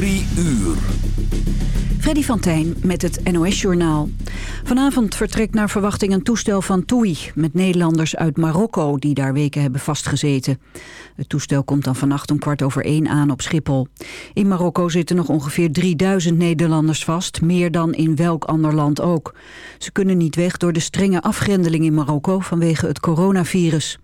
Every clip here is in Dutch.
Drie uur. Freddy van Tijn met het NOS-journaal. Vanavond vertrekt naar verwachting een toestel van TUI... met Nederlanders uit Marokko die daar weken hebben vastgezeten. Het toestel komt dan vannacht om kwart over één aan op Schiphol. In Marokko zitten nog ongeveer 3000 Nederlanders vast... meer dan in welk ander land ook. Ze kunnen niet weg door de strenge afgrendeling in Marokko... vanwege het coronavirus.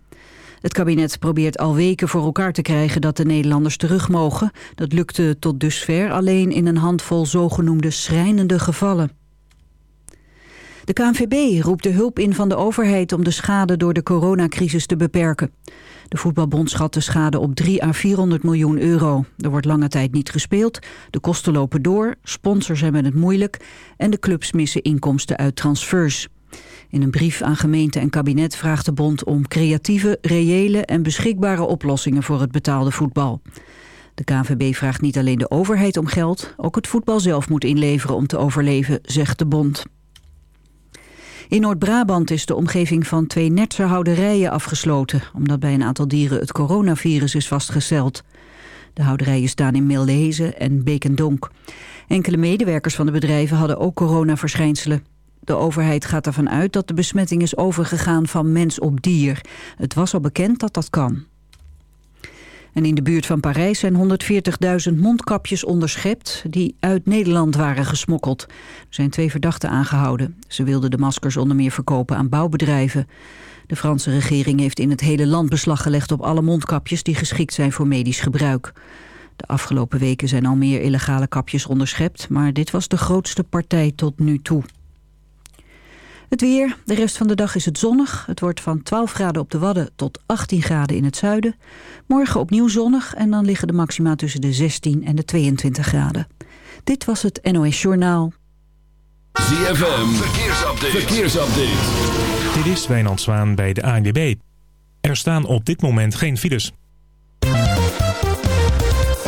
Het kabinet probeert al weken voor elkaar te krijgen dat de Nederlanders terug mogen. Dat lukte tot dusver alleen in een handvol zogenoemde schrijnende gevallen. De KNVB roept de hulp in van de overheid om de schade door de coronacrisis te beperken. De voetbalbond schat de schade op 3 à 400 miljoen euro. Er wordt lange tijd niet gespeeld, de kosten lopen door, sponsors hebben het moeilijk... en de clubs missen inkomsten uit transfers. In een brief aan gemeente en kabinet vraagt de bond om creatieve, reële en beschikbare oplossingen voor het betaalde voetbal. De KNVB vraagt niet alleen de overheid om geld, ook het voetbal zelf moet inleveren om te overleven, zegt de bond. In Noord-Brabant is de omgeving van twee Nertse houderijen afgesloten... omdat bij een aantal dieren het coronavirus is vastgesteld. De houderijen staan in Mildezen en Beekendonk. Enkele medewerkers van de bedrijven hadden ook coronaverschijnselen. De overheid gaat ervan uit dat de besmetting is overgegaan van mens op dier. Het was al bekend dat dat kan. En in de buurt van Parijs zijn 140.000 mondkapjes onderschept... die uit Nederland waren gesmokkeld. Er zijn twee verdachten aangehouden. Ze wilden de maskers onder meer verkopen aan bouwbedrijven. De Franse regering heeft in het hele land beslag gelegd op alle mondkapjes... die geschikt zijn voor medisch gebruik. De afgelopen weken zijn al meer illegale kapjes onderschept... maar dit was de grootste partij tot nu toe. Het weer. De rest van de dag is het zonnig. Het wordt van 12 graden op de Wadden tot 18 graden in het zuiden. Morgen opnieuw zonnig en dan liggen de maxima tussen de 16 en de 22 graden. Dit was het NOS Journaal. ZFM. Verkeersupdate. Verkeersupdate. Dit is Wijnand Zwaan bij de ANWB. Er staan op dit moment geen files.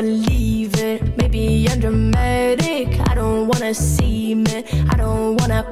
Believe it. Maybe I'm dramatic. I don't wanna see me. I don't wanna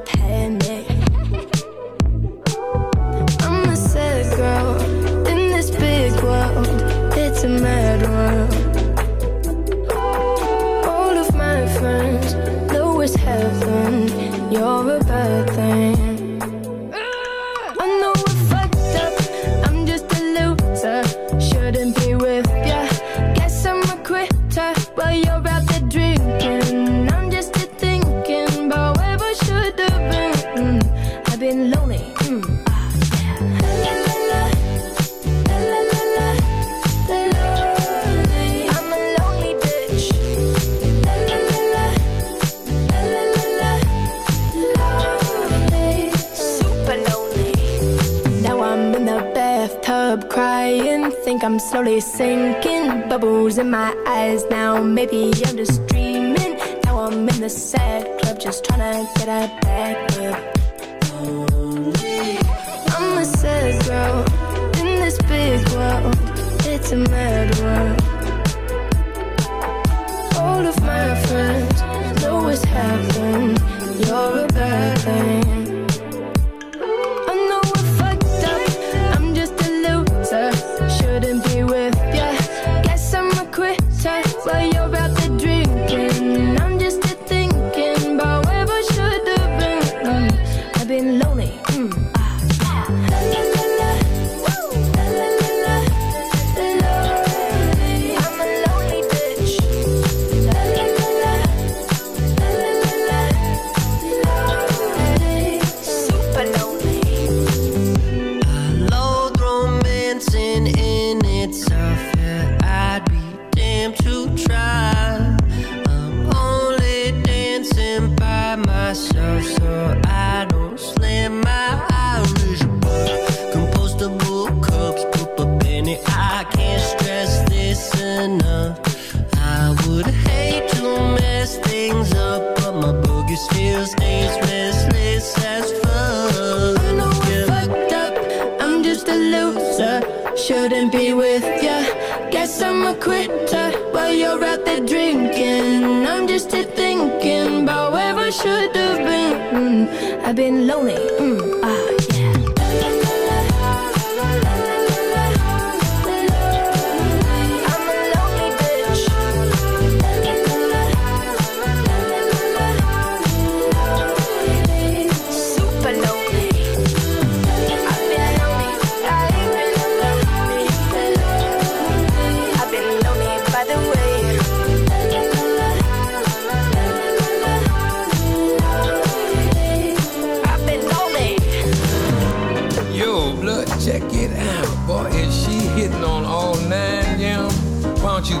sinking. Bubbles in my eyes now. Maybe I'm just dreaming. Now I'm in the sad club, just trying to get a back up. I'm a sad girl in this big world. It's a mad world. All of my friends know what's happened.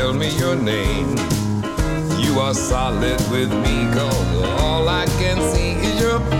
tell me your name? You are solid with me, cause all I can see is your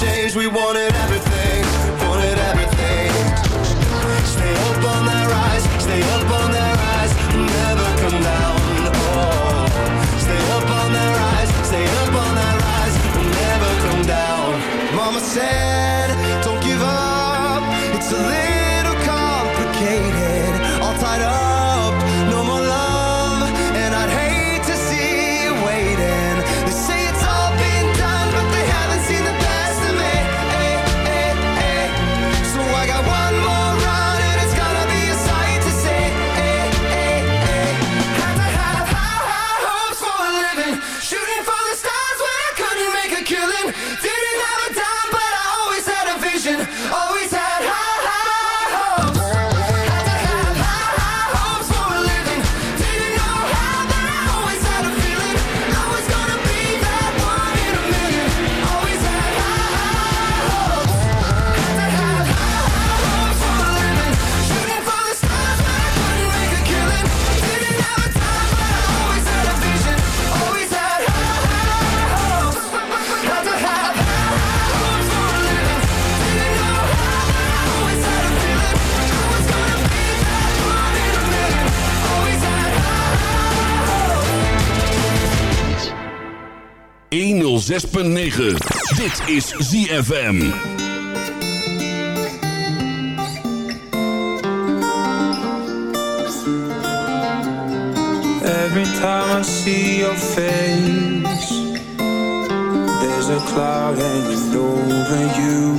change. We wanted everything. 106.9. Dit is ZFM. Every time I see your face There's a cloud hanging over you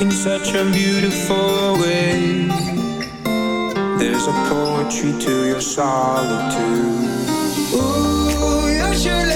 In such a beautiful way There's a poetry to your solitude Ooh, you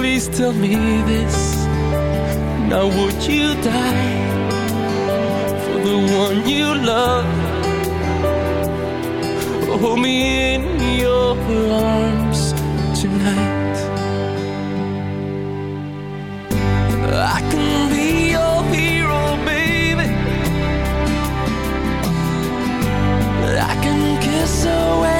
please tell me this. Now, would you die for the one you love? Hold me in your arms tonight. I can be your hero, baby. I can kiss away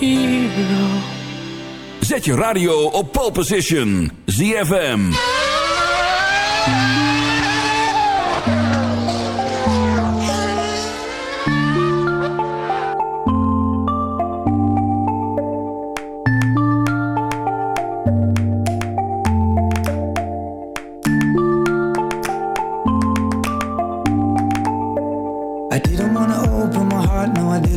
Hero. Zet je radio op pole position. ZFM. I didn't wanna open my heart, no, I didn't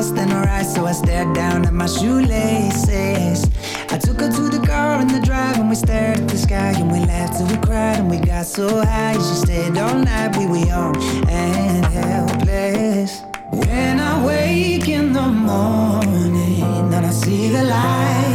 lost her eyes, so I stared down at my shoelaces. I took her to the car in the drive, and we stared at the sky, and we laughed and we cried, and we got so high. She stayed all night, we were young and helpless. When I wake in the morning, and I see the light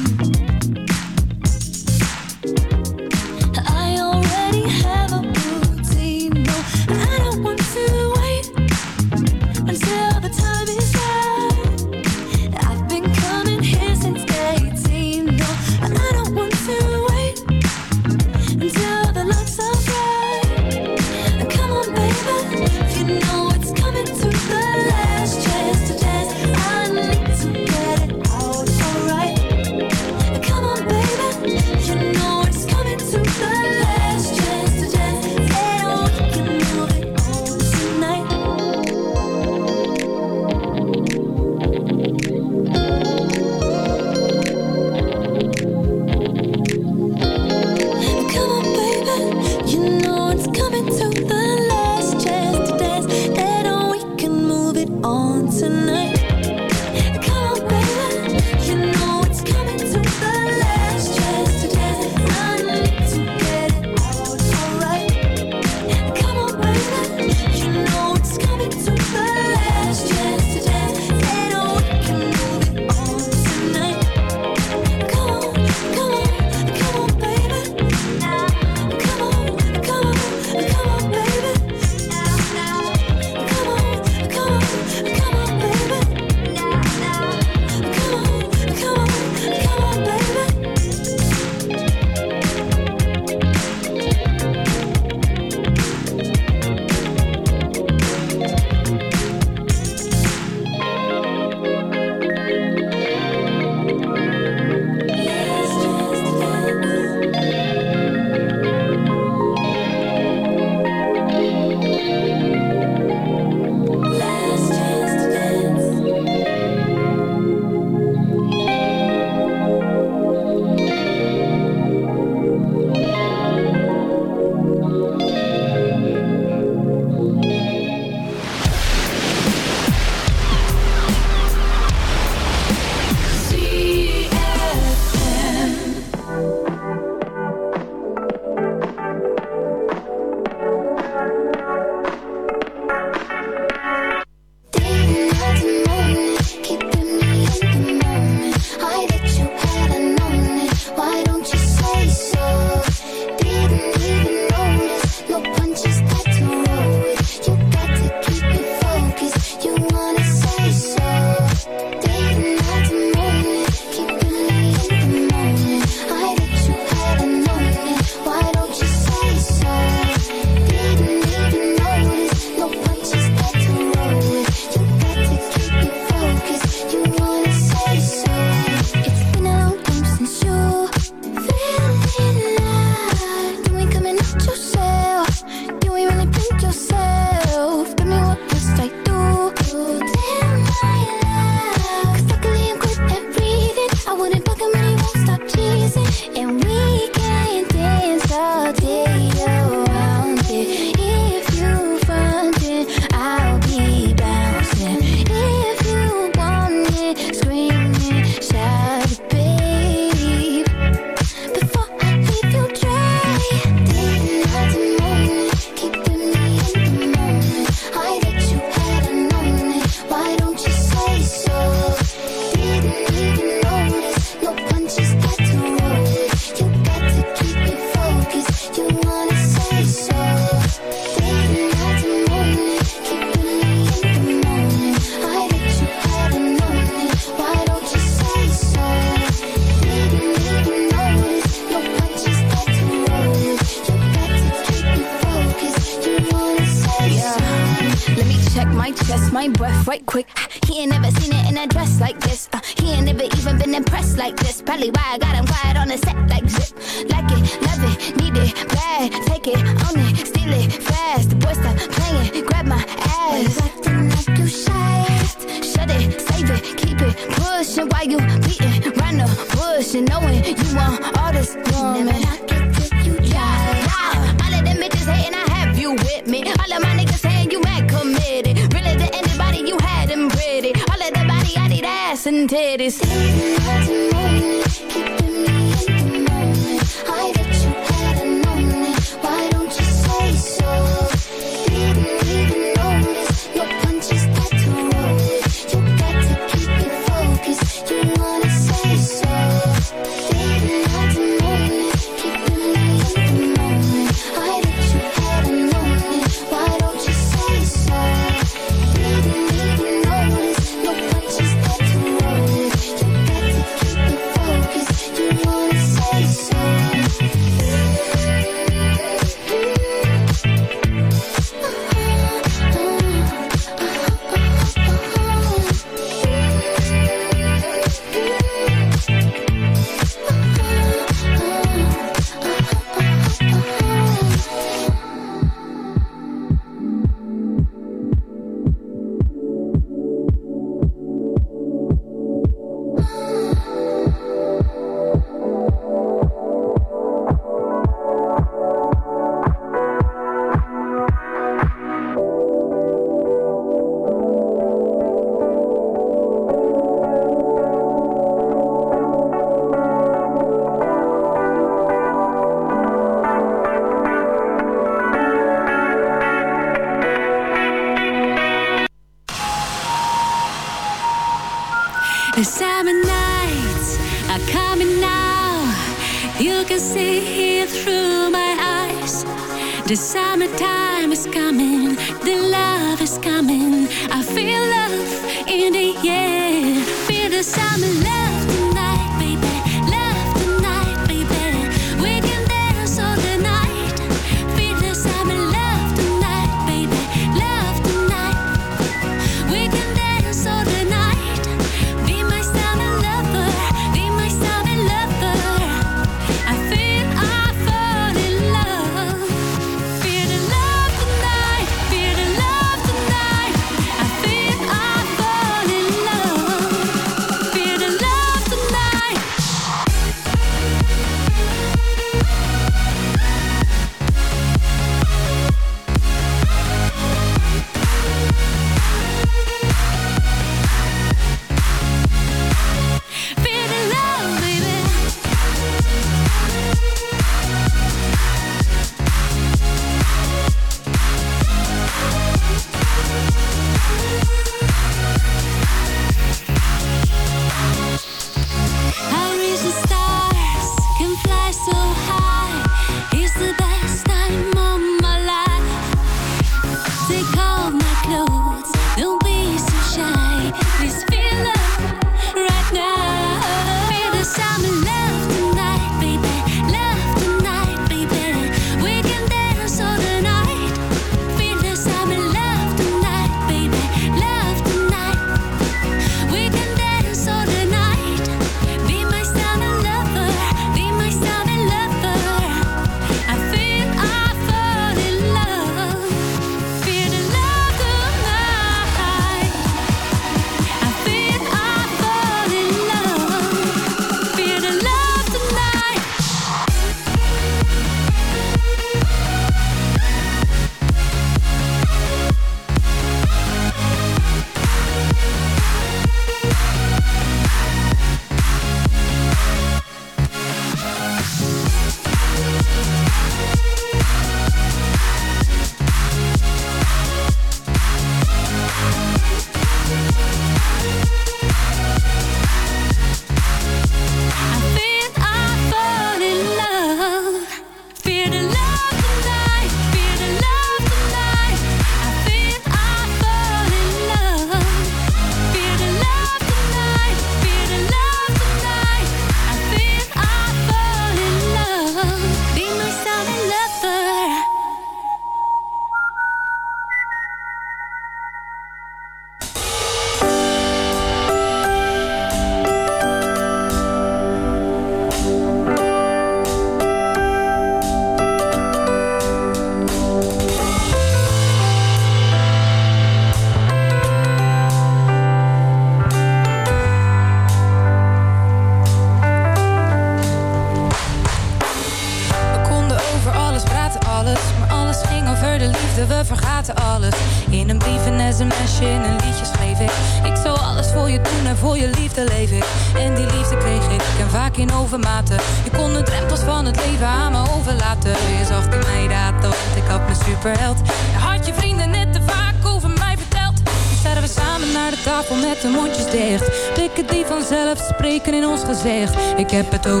Ik heb het over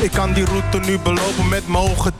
Ik kan die route nu belopen met mijn ogen dicht.